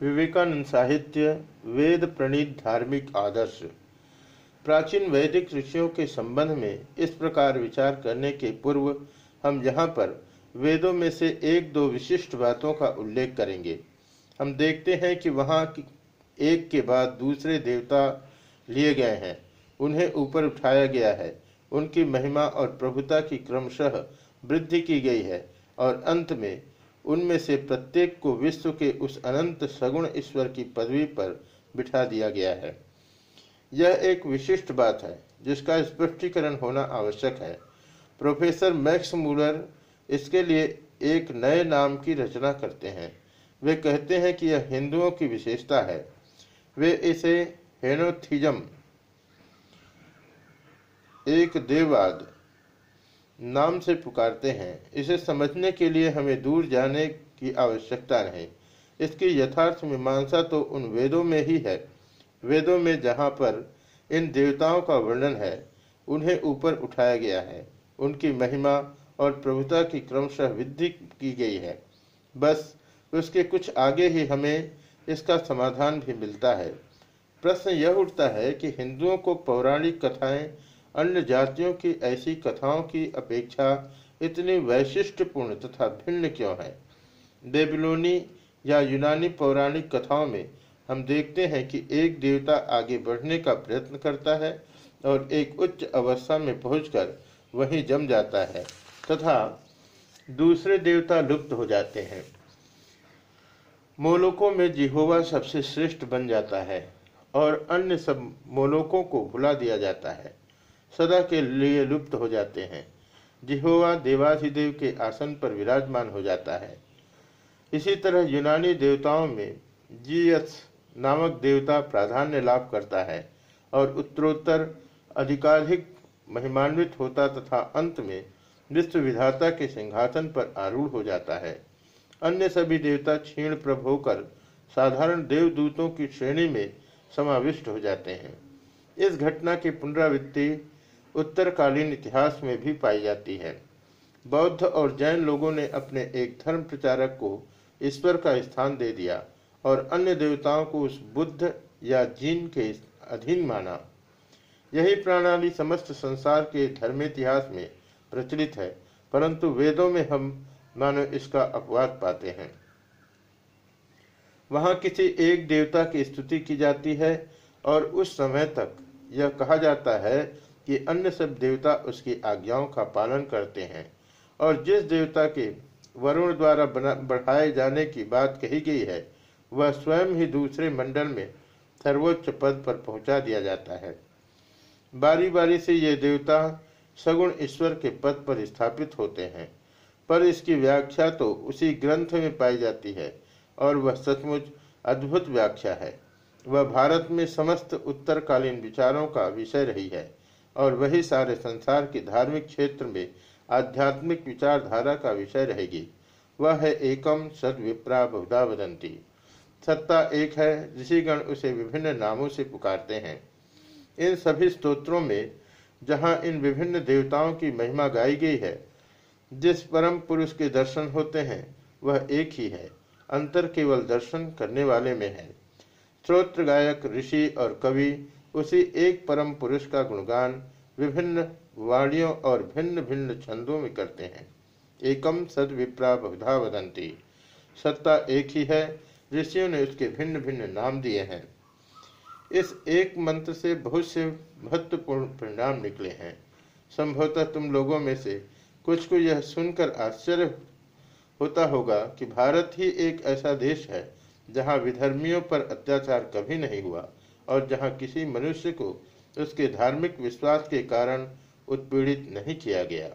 विवेकानंद साहित्य, वेद प्रणीत धार्मिक आदर्श। प्राचीन वैदिक ऋषियों के संबंध में इस प्रकार विचार करने के पूर्व हम यहाँ पर वेदों में से एक दो विशिष्ट बातों का उल्लेख करेंगे। हम देखते हैं कि वहाँ एक के बाद दूसरे देवता लिए गए हैं। उन्हें ऊपर उठाया गया है। उनकी महिमा और प्रभुता की क्रमशः वृद्धि की गई है और अंत में उनमें से प्रत्येक को विश्व के उस अनंत सगुण ईश्वर की पदवी पर बिठा दिया गया है। यह एक विशिष्ट बात है, जिसका स्पष्टीकरण होना आवश्यक है। प्रोफेसर मैक्स मूलर इसके लिए एक नए नाम की रचना करते हैं। वे कहते हैं कि यह हिंदुओं की विशेषता है। वे इसे हेनोथिजम, एक देववाद नाम से पुकारते हैं। इसे समझने के लिए हमें दूर जाने की आवश्यकता नहीं। इसकी यथार्थ मीमांसा तो उन वेदों में ही है। वेदों में जहाँ पर इन देवताओं का वर्णन है, उन्हें ऊपर उठाया गया है। उनकी महिमा और प्रभुता की क्रमशः वृद्धि की गई है। बस उसके कुछ आगे ही हमें इसका समाधान भी मिलता है। प्रश्न यह उठता है कि हिंदुओं को पौराणिक कथाएँ अन्य जातियों की ऐसी कथाओं की अपेक्षा इतनी वैशिष्ट्यपूर्ण तथा भिन्न क्यों है? बेबीलोनी या यूनानी पौराणिक कथाओं में हम देखते हैं कि एक देवता आगे बढ़ने का प्रयत्न करता है और एक उच्च अवस्था में पहुंचकर वहीं जम जाता है तथा दूसरे देवता लुप्त हो जाते हैं। मोलोकों में जिहोवा सबसे श्रेष्ठ बन जाता है और अन्य सब मोलोकों को भुला दिया जाता है। सदा के लिए लुप्त हो जाते हैं। जिहोवा देवाधिदेव के आसन पर विराजमान हो जाता है। इसी तरह यूनानी देवताओं में जीयस नामक देवता प्राधान्य लाभ करता है और उत्तरोत्तर अधिकाधिक महिमान्वित होता तथा अंत में विश्व विधाता के सिंहासन पर आरूढ़ हो जाता है। अन्य सभी देवता क्षीण प्रभ होकर साधारण देवदूतों की श्रेणी में समाविष्ट हो जाते हैं। इस घटना की पुनरावृत्ति उत्तरकालीन इतिहास में भी पाई जाती है। बौद्ध और जैन लोगों ने अपने एक धर्म प्रचारक को ईश्वर का स्थान दे दिया और अन्य देवताओं को उस बुद्ध या जीन के अधीन माना। यही प्रणाली समस्त संसार के धर्म इतिहास में प्रचलित है, परंतु वेदों में हम मानो इसका अपवाद पाते हैं। वहाँ किसी एक देवता की स्तुति की जाती है और उस समय तक यह कहा जाता है कि अन्य सब देवता उसकी आज्ञाओं का पालन करते हैं। और जिस देवता के वरुण द्वारा बढ़ाए जाने की बात कही गई है, वह स्वयं ही दूसरे मंडल में सर्वोच्च पद पर पहुँचा दिया जाता है। बारी बारी से ये देवता सगुण ईश्वर के पद पर स्थापित होते हैं, पर इसकी व्याख्या तो उसी ग्रंथ में पाई जाती है, और वह सचमुच अद्भुत व्याख्या है। वह भारत में समस्त उत्तरकालीन विचारों का विषय रही है। और वही सारे संसार के धार्मिक क्षेत्र में आध्यात्मिक विचारधारा का विषय रहेगी। वह है एकम सद विप्रा बहुधा वदंती सत्ता एक है, ऋषिगण उसे विभिन्न नामों से पुकारते हैं। इन सभी स्तोत्रों में, जहाँ इन विभिन्न देवताओं की महिमा गाई गई है, जिस परम पुरुष के दर्शन होते हैं, वह एक ही है, अंतर केवल दर्शन करने वाले में है। स्त्रोत्र गायक, ऋषि और कवि उसी एक परम पुरुष का गुणगान विभिन्न वाणियों और भिन्न भिन्न छंदों में करते हैं। एकम सद विप्रा बहुधा वदंती। सत्ता एक ही है, ऋषियों ने उसके भिन्न भिन्न नाम दिए हैं। इस एक मंत्र से बहुत से महत्वपूर्ण परिणाम निकले हैं। संभवतः तुम लोगों में से कुछ को यह सुनकर आश्चर्य होता होगा कि भारत ही एक ऐसा देश है जहाँ विधर्मियों पर अत्याचार कभी नहीं हुआ। और जहाँ किसी मनुष्य को उसके धार्मिक विश्वास के कारण उत्पीड़ित नहीं किया गया।